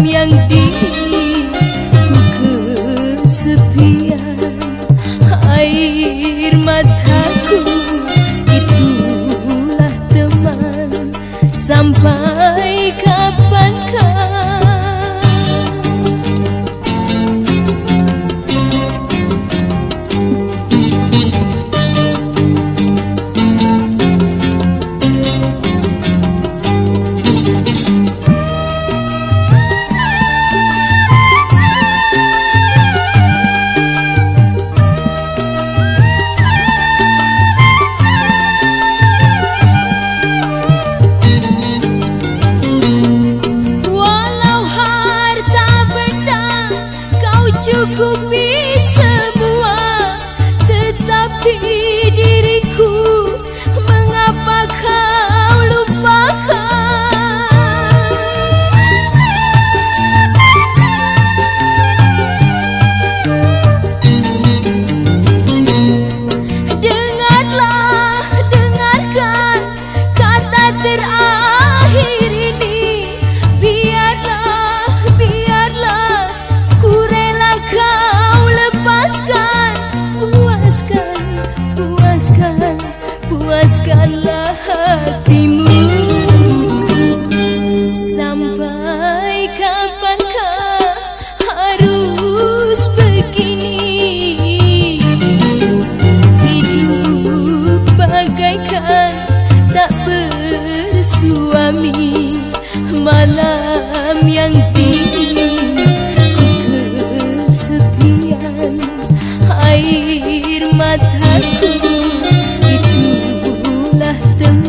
面的。cupido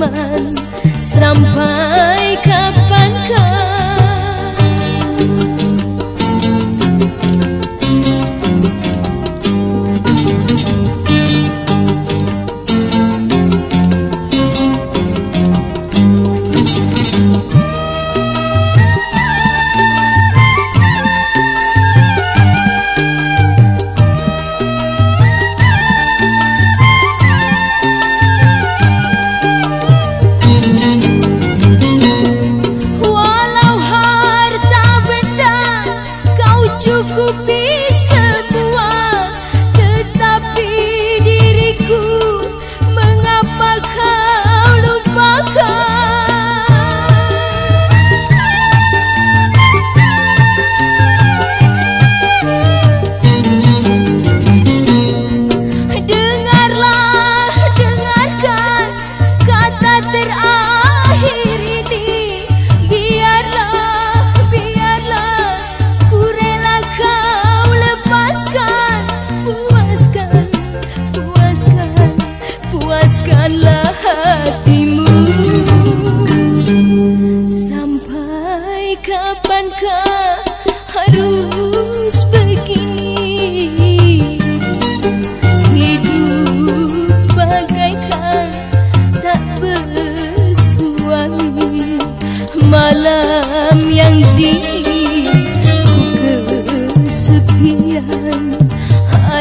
teman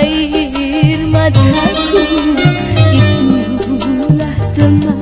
Air mataku Itulah teman